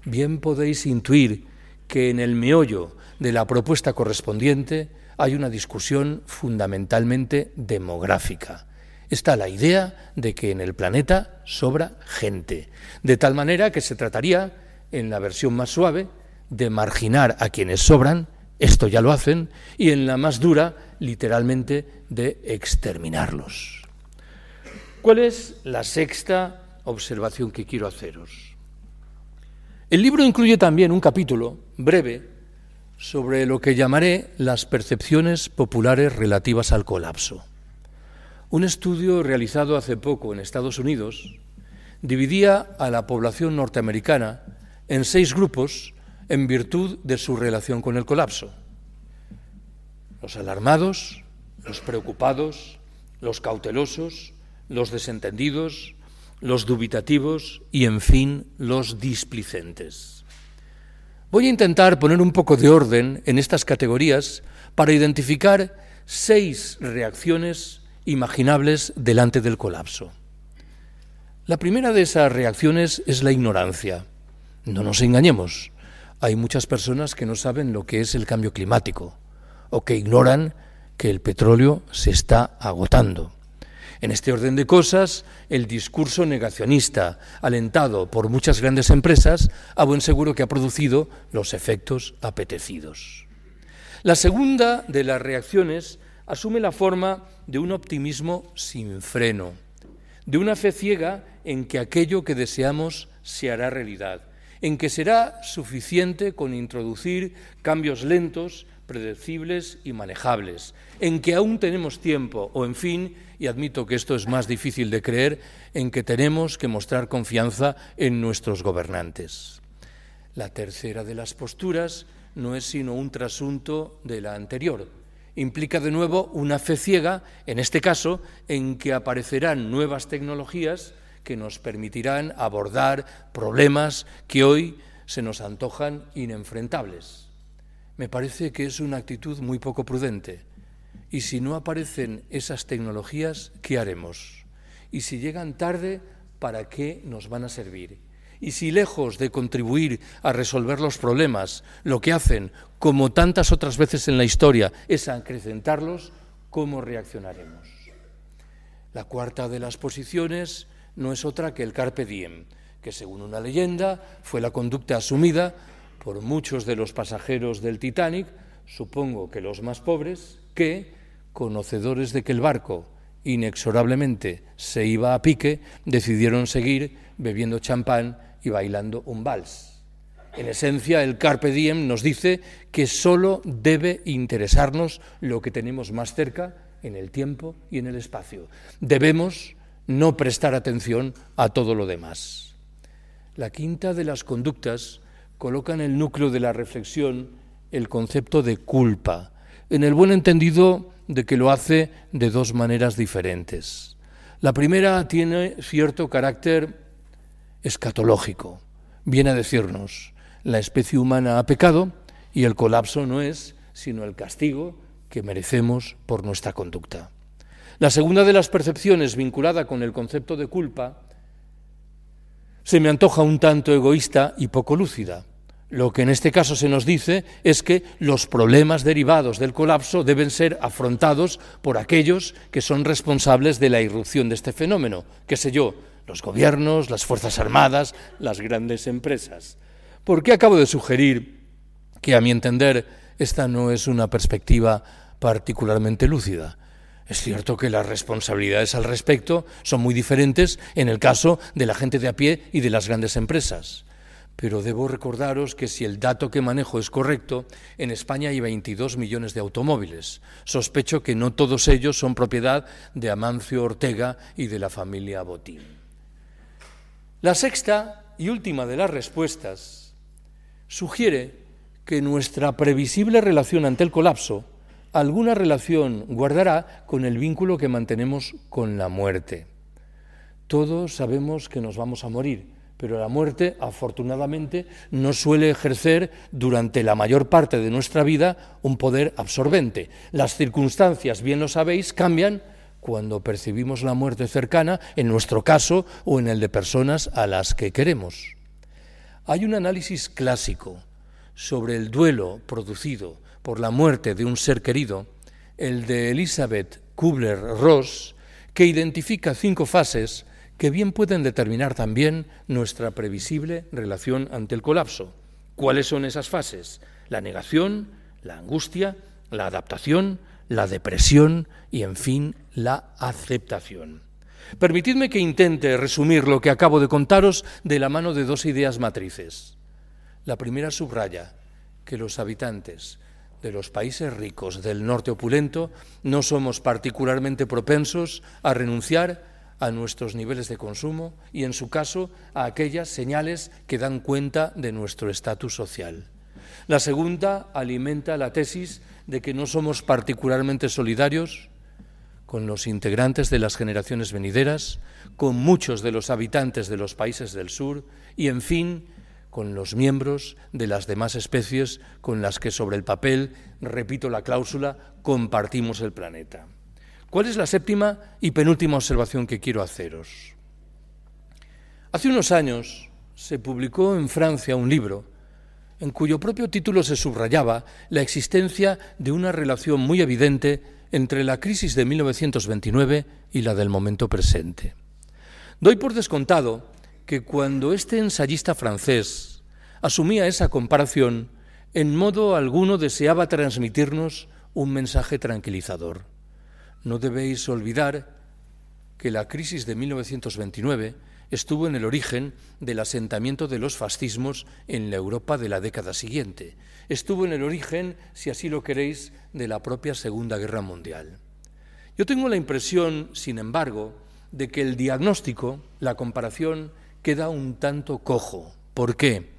bien podéis intuir que en el meollo de la propuesta correspondiente hay una discusión fundamentalmente demográfica. Está la idea de que en el planeta sobra gente, de tal manera que se trataría, en la versión más suave, de marginar a quienes sobran, esto ya lo hacen, y en la más dura, literalmente, de exterminarlos. ¿Cuál es la sexta observación que quiero haceros? El libro incluye también un capítulo breve sobre lo que llamaré las percepciones populares relativas al colapso. Un estudio realizado hace poco en Estados Unidos dividía a la población norteamericana en seis grupos en virtud de su relación con el colapso. Los alarmados, los preocupados, los cautelosos, los desentendidos, los dubitativos y, en fin, los displicentes. Voy a intentar poner un poco de orden en estas categorías para identificar seis reacciones imaginables delante del colapso. La primera de esas reacciones es la ignorancia. No nos engañemos, hay muchas personas que no saben lo que es el cambio climático o que ignoran que el petróleo se está agotando. En este orden de cosas, el discurso negacionista, alentado por muchas grandes empresas, a buen seguro que ha producido los efectos apetecidos. La segunda de las reacciones asume la forma de un optimismo sin freno, de una fe ciega en que aquello que deseamos se hará realidad, en que será suficiente con introducir cambios lentos, predecibles y manejables, en que aún tenemos tiempo, o en fin, y admito que esto es más difícil de creer, en que tenemos que mostrar confianza en nuestros gobernantes. La tercera de las posturas no es sino un trasunto de la anterior. Implica de nuevo una fe ciega, en este caso, en que aparecerán nuevas tecnologías que nos permitirán abordar problemas que hoy se nos antojan inenfrentables. Me parece que es una actitud muy poco prudente. Y si no aparecen esas tecnologías, ¿qué haremos? Y si llegan tarde, ¿para qué nos van a servir? Y si lejos de contribuir a resolver los problemas, lo que hacen, como tantas otras veces en la historia, es acrecentarlos, ¿cómo reaccionaremos? La cuarta de las posiciones no es otra que el carpe diem, que según una leyenda fue la conducta asumida por muchos de los pasajeros del Titanic, supongo que los más pobres, que, conocedores de que el barco inexorablemente se iba a pique, decidieron seguir bebiendo champán y bailando un vals. En esencia, el Carpe Diem nos dice que solo debe interesarnos lo que tenemos más cerca en el tiempo y en el espacio. Debemos no prestar atención a todo lo demás. La quinta de las conductas coloca en el núcleo de la reflexión el concepto de culpa, en el buen entendido de que lo hace de dos maneras diferentes. La primera tiene cierto carácter escatológico. Viene a decirnos, la especie humana ha pecado y el colapso no es sino el castigo que merecemos por nuestra conducta. La segunda de las percepciones vinculada con el concepto de culpa se me antoja un tanto egoísta y poco lúcida. Lo que en este caso se nos dice es que los problemas derivados del colapso deben ser afrontados por aquellos que son responsables de la irrupción de este fenómeno, qué sé yo, los gobiernos, las Fuerzas Armadas, las grandes empresas. ¿Por qué acabo de sugerir que, a mi entender, esta no es una perspectiva particularmente lúcida? Es cierto que las responsabilidades al respecto son muy diferentes en el caso de la gente de a pie y de las grandes empresas. Pero debo recordaros que si el dato que manejo es correcto, en España hay 22 millones de automóviles. Sospecho que no todos ellos son propiedad de Amancio Ortega y de la familia Botín. La sexta y última de las respuestas sugiere que nuestra previsible relación ante el colapso alguna relación guardará con el vínculo que mantenemos con la muerte. Todos sabemos que nos vamos a morir, pero la muerte, afortunadamente, no suele ejercer durante la mayor parte de nuestra vida un poder absorbente. Las circunstancias, bien lo sabéis, cambian cuando percibimos la muerte cercana, en nuestro caso o en el de personas a las que queremos. Hay un análisis clásico sobre el duelo producido por la muerte de un ser querido, el de Elizabeth Kubler-Ross, que identifica cinco fases que bien pueden determinar también nuestra previsible relación ante el colapso. ¿Cuáles son esas fases? La negación, la angustia, la adaptación, la depresión y, en fin, la aceptación. Permitidme que intente resumir lo que acabo de contaros de la mano de dos ideas matrices. La primera subraya que los habitantes de los países ricos del norte opulento no somos particularmente propensos a renunciar a nuestros niveles de consumo y, en su caso, a aquellas señales que dan cuenta de nuestro estatus social. La segunda alimenta la tesis de que no somos particularmente solidarios con los integrantes de las generaciones venideras, con muchos de los habitantes de los países del sur y, en fin, con los miembros de las demás especies con las que sobre el papel, repito la cláusula, compartimos el planeta. ¿Cuál es la séptima y penúltima observación que quiero haceros? Hace unos años se publicó en Francia un libro en cuyo propio título se subrayaba la existencia de una relación muy evidente entre la crisis de 1929 y la del momento presente. Doy por descontado que cuando este ensayista francés asumía esa comparación, en modo alguno deseaba transmitirnos un mensaje tranquilizador. No debéis olvidar que la crisis de 1929 estuvo en el origen del asentamiento de los fascismos en la Europa de la década siguiente. Estuvo en el origen, si así lo queréis, de la propia Segunda Guerra Mundial. Yo tengo la impresión, sin embargo, de que el diagnóstico, la comparación, queda un tanto cojo. ¿Por qué?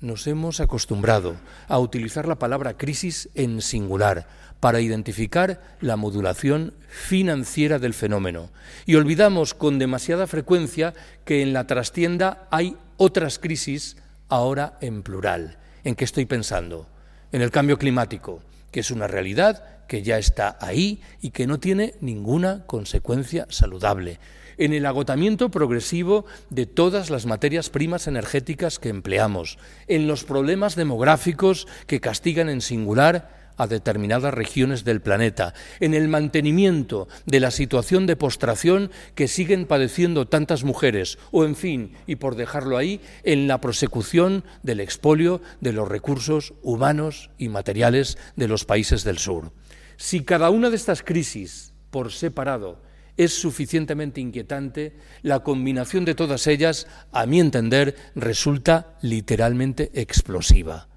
Nos hemos acostumbrado a utilizar la palabra crisis en singular para identificar la modulación financiera del fenómeno y olvidamos con demasiada frecuencia que en la trastienda hay otras crisis ahora en plural. ¿En qué estoy pensando? En el cambio climático, que es una realidad que ya está ahí y que no tiene ninguna consecuencia saludable en el agotamiento progresivo de todas las materias primas energéticas que empleamos, en los problemas demográficos que castigan en singular a determinadas regiones del planeta, en el mantenimiento de la situación de postración que siguen padeciendo tantas mujeres, o en fin, y por dejarlo ahí, en la prosecución del expolio de los recursos humanos y materiales de los países del sur. Si cada una de estas crisis, por separado, es suficientemente inquietante, la combinación de todas ellas, a mi entender, resulta literalmente explosiva.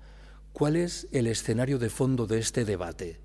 ¿Cuál es el escenario de fondo de este debate?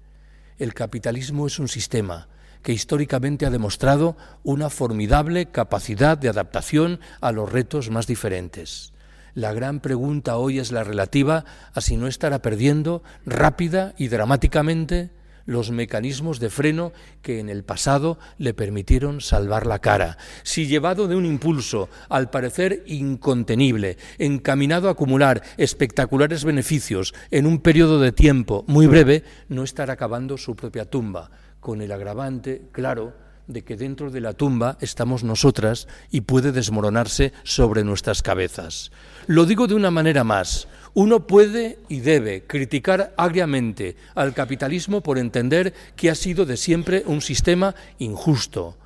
El capitalismo es un sistema que históricamente ha demostrado una formidable capacidad de adaptación a los retos más diferentes. La gran pregunta hoy es la relativa a si no estará perdiendo rápida y dramáticamente los mecanismos de freno que en el pasado le permitieron salvar la cara. Si llevado de un impulso, al parecer incontenible, encaminado a acumular espectaculares beneficios en un periodo de tiempo muy breve, no estará acabando su propia tumba, con el agravante, claro, de que dentro de la tumba estamos nosotras y puede desmoronarse sobre nuestras cabezas. Lo digo de una manera más. Uno puede y debe criticar agriamente al capitalismo por entender que ha sido de siempre un sistema injusto,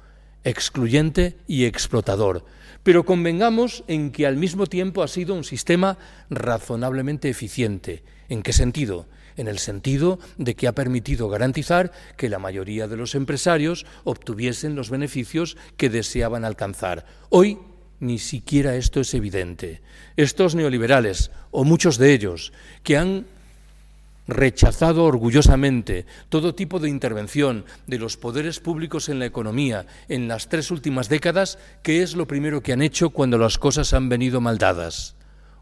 excluyente y explotador. Pero convengamos en que al mismo tiempo ha sido un sistema razonablemente eficiente. ¿En qué sentido? en el sentido de que ha permitido garantizar que la mayoría de los empresarios obtuviesen los beneficios que deseaban alcanzar. Hoy ni siquiera esto es evidente. Estos neoliberales, o muchos de ellos, que han rechazado orgullosamente todo tipo de intervención de los poderes públicos en la economía en las tres últimas décadas, ¿qué es lo primero que han hecho cuando las cosas han venido mal dadas?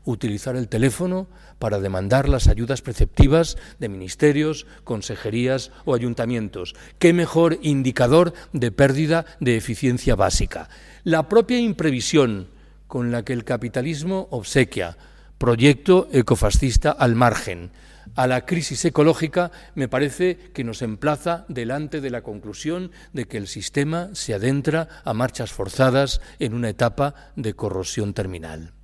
Utilizar el teléfono para demandar las ayudas preceptivas de ministerios, consejerías o ayuntamientos. ¿Qué mejor indicador de pérdida de eficiencia básica? La propia imprevisión con la que el capitalismo obsequia proyecto ecofascista al margen, a la crisis ecológica, me parece que nos emplaza delante de la conclusión de que el sistema se adentra a marchas forzadas en una etapa de corrosión terminal.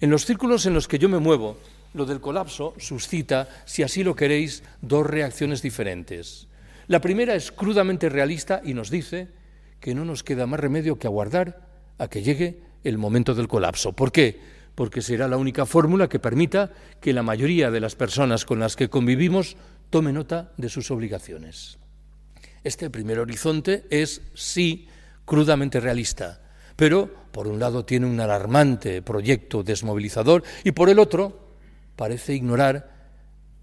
En los círculos en los que yo me muevo, lo del colapso suscita, si así lo queréis, dos reacciones diferentes. La primera es crudamente realista y nos dice que no nos queda más remedio que aguardar a que llegue el momento del colapso. ¿Por qué? Porque será la única fórmula que permita que la mayoría de las personas con las que convivimos tome nota de sus obligaciones. Este primer horizonte es, sí, crudamente realista pero por un lado tiene un alarmante proyecto desmovilizador y por el otro parece ignorar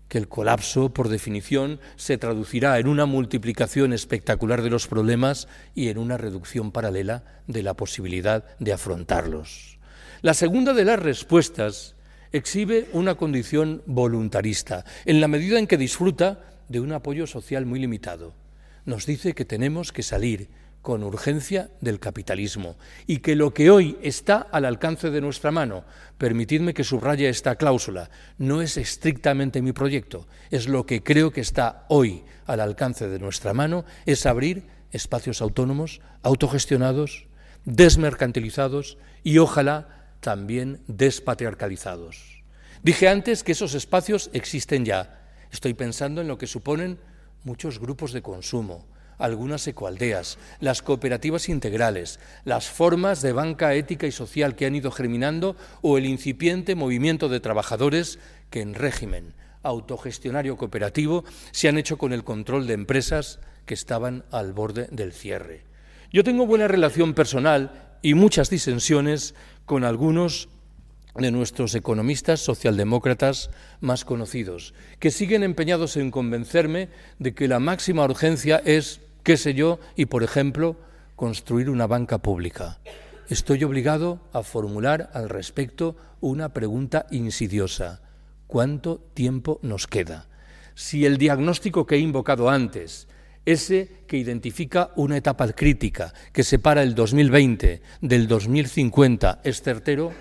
que el colapso, por definición, se traducirá en una multiplicación espectacular de los problemas y en una reducción paralela de la posibilidad de afrontarlos. La segunda de las respuestas exhibe una condición voluntarista, en la medida en que disfruta de un apoyo social muy limitado. Nos dice que tenemos que salir con urgencia del capitalismo y que lo que hoy está al alcance de nuestra mano, permitidme que subraye esta cláusula, no es estrictamente mi proyecto, es lo que creo que está hoy al alcance de nuestra mano, es abrir espacios autónomos, autogestionados, desmercantilizados y ojalá también despatriarcalizados. Dije antes que esos espacios existen ya. Estoy pensando en lo que suponen muchos grupos de consumo, algunas ecoaldeas, las cooperativas integrales, las formas de banca ética y social que han ido germinando o el incipiente movimiento de trabajadores que en régimen autogestionario cooperativo se han hecho con el control de empresas que estaban al borde del cierre. Yo tengo buena relación personal y muchas disensiones con algunos de nuestros economistas socialdemócratas más conocidos, que siguen empeñados en convencerme de que la máxima urgencia es qué sé yo, y por ejemplo, construir una banca pública. Estoy obligado a formular al respecto una pregunta insidiosa. ¿Cuánto tiempo nos queda? Si el diagnóstico que he invocado antes, ese que identifica una etapa crítica que separa el 2020 del 2050, es certero,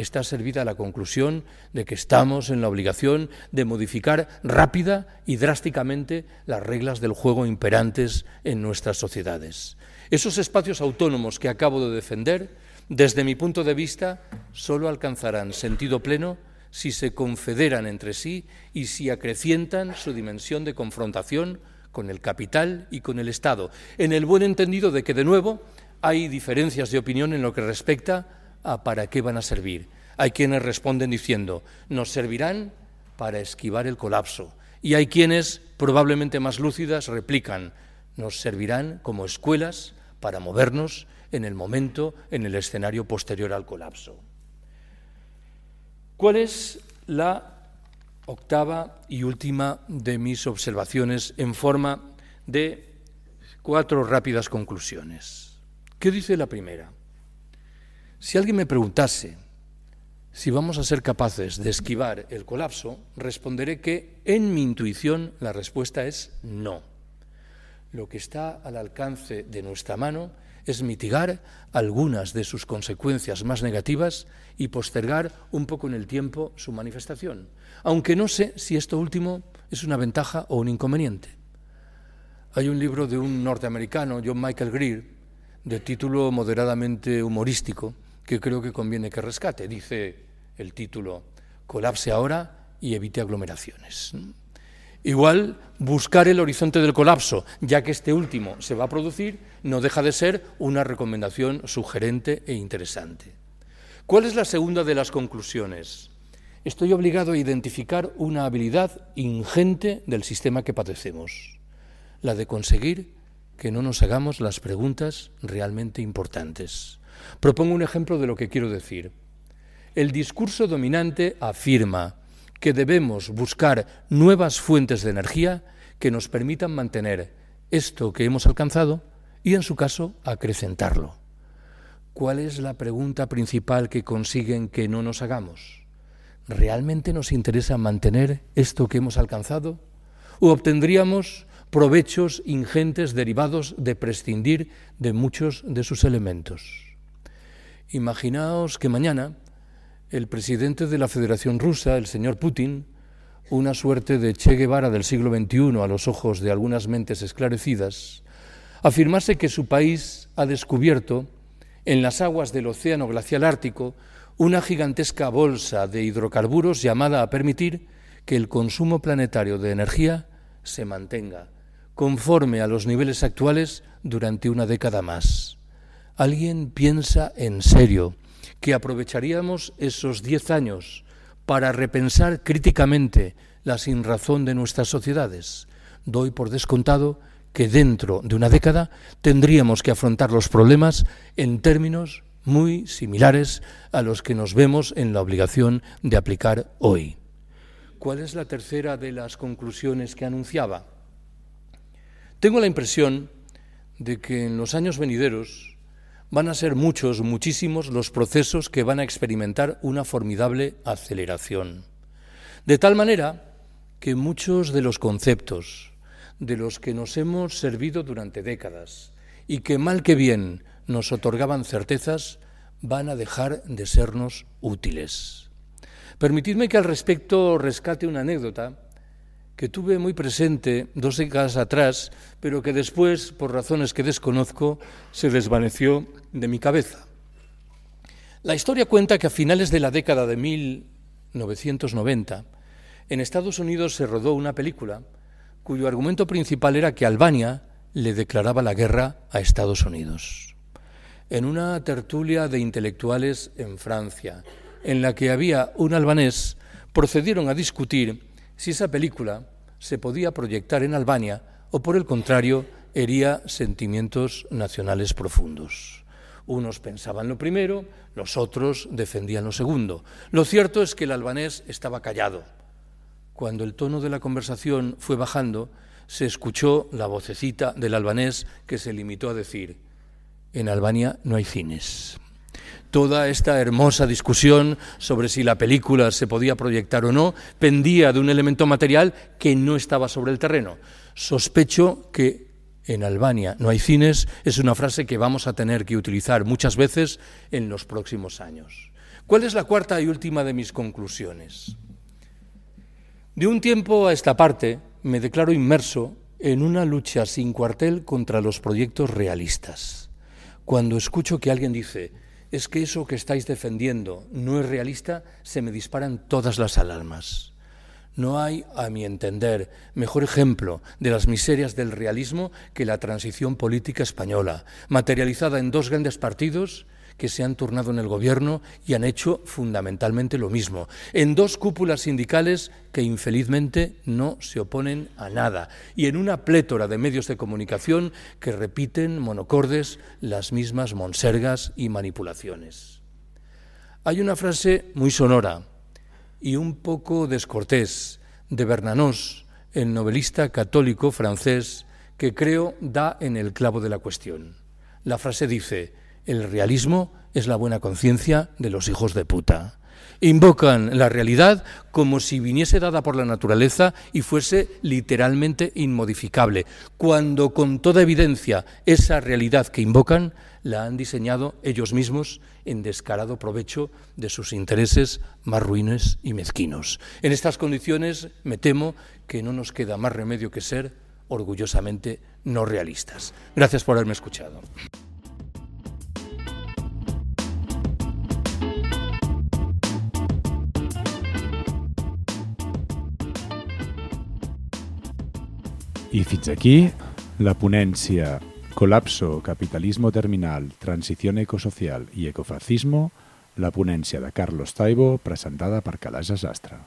está servida la conclusión de que estamos en la obligación de modificar rápida y drásticamente las reglas del juego imperantes en nuestras sociedades. Esos espacios autónomos que acabo de defender, desde mi punto de vista, solo alcanzarán sentido pleno si se confederan entre sí y si acrecientan su dimensión de confrontación con el capital y con el Estado, en el buen entendido de que, de nuevo, hay diferencias de opinión en lo que respecta a para qué van a servir. Hay quienes responden diciendo, nos servirán para esquivar el colapso. Y hay quienes, probablemente más lúcidas, replican, nos servirán como escuelas para movernos en el momento, en el escenario posterior al colapso. ¿Cuál es la octava y última de mis observaciones en forma de cuatro rápidas conclusiones? ¿Qué dice la primera? Si alguien me preguntase si vamos a ser capaces de esquivar el colapso, responderé que en mi intuición la respuesta es no. Lo que está al alcance de nuestra mano es mitigar algunas de sus consecuencias más negativas y postergar un poco en el tiempo su manifestación, aunque no sé si esto último es una ventaja o un inconveniente. Hay un libro de un norteamericano, John Michael Greer, de título moderadamente humorístico, que creo que conviene que rescate. Dice el título, colapse ahora y evite aglomeraciones. Igual, buscar el horizonte del colapso, ya que este último se va a producir, no deja de ser una recomendación sugerente e interesante. ¿Cuál es la segunda de las conclusiones? Estoy obligado a identificar una habilidad ingente del sistema que padecemos, la de conseguir que no nos hagamos las preguntas realmente importantes. Propongo un ejemplo de lo que quiero decir. El discurso dominante afirma que debemos buscar nuevas fuentes de energía que nos permitan mantener esto que hemos alcanzado y, en su caso, acrecentarlo. ¿Cuál es la pregunta principal que consiguen que no nos hagamos? ¿Realmente nos interesa mantener esto que hemos alcanzado? ¿O obtendríamos provechos ingentes derivados de prescindir de muchos de sus elementos? Imaginaos que mañana el presidente de la Federación Rusa, el señor Putin, una suerte de Che Guevara del siglo XXI a los ojos de algunas mentes esclarecidas, afirmase que su país ha descubierto en las aguas del Océano Glacial Ártico una gigantesca bolsa de hidrocarburos llamada a permitir que el consumo planetario de energía se mantenga conforme a los niveles actuales durante una década más. ¿Alguien piensa en serio que aprovecharíamos esos diez años para repensar críticamente la sinrazón de nuestras sociedades? Doy por descontado que dentro de una década tendríamos que afrontar los problemas en términos muy similares a los que nos vemos en la obligación de aplicar hoy. ¿Cuál es la tercera de las conclusiones que anunciaba? Tengo la impresión de que en los años venideros van a ser muchos, muchísimos los procesos que van a experimentar una formidable aceleración. De tal manera que muchos de los conceptos de los que nos hemos servido durante décadas y que mal que bien nos otorgaban certezas, van a dejar de sernos útiles. Permitidme que al respecto rescate una anécdota que tuve muy presente dos décadas atrás, pero que después, por razones que desconozco, se desvaneció de mi cabeza. La historia cuenta que a finales de la década de 1990, en Estados Unidos se rodó una película cuyo argumento principal era que Albania le declaraba la guerra a Estados Unidos. En una tertulia de intelectuales en Francia, en la que había un albanés, procedieron a discutir si esa película se podía proyectar en Albania o, por el contrario, hería sentimientos nacionales profundos. Unos pensaban lo primero, los otros defendían lo segundo. Lo cierto es que el albanés estaba callado. Cuando el tono de la conversación fue bajando, se escuchó la vocecita del albanés que se limitó a decir, en Albania no hay cines. Toda esta hermosa discusión sobre si la película se podía proyectar o no pendía de un elemento material que no estaba sobre el terreno. Sospecho que en Albania no hay cines es una frase que vamos a tener que utilizar muchas veces en los próximos años. ¿Cuál es la cuarta y última de mis conclusiones? De un tiempo a esta parte me declaro inmerso en una lucha sin cuartel contra los proyectos realistas. Cuando escucho que alguien dice, es que eso que estáis defendiendo no es realista, se me disparan todas las alarmas. No hay, a mi entender, mejor ejemplo de las miserias del realismo que la transición política española, materializada en dos grandes partidos que se han turnado en el gobierno y han hecho fundamentalmente lo mismo, en dos cúpulas sindicales que infelizmente no se oponen a nada y en una plétora de medios de comunicación que repiten monocordes las mismas monsergas y manipulaciones. Hay una frase muy sonora y un poco descortés de Bernanos, el novelista católico francés, que creo da en el clavo de la cuestión. La frase dice, el realismo es la buena conciencia de los hijos de puta. Invocan la realidad como si viniese dada por la naturaleza y fuese literalmente inmodificable, cuando con toda evidencia esa realidad que invocan la han diseñado ellos mismos en descarado provecho de sus intereses más ruines y mezquinos. En estas condiciones me temo que no nos queda más remedio que ser orgullosamente no realistas. Gracias por haberme escuchado. I fins aquí la ponència Colapso, capitalismo terminal, transición ecosocial i ecofascismo, la ponència de Carlos Taibo presentada per Calaix Sastre.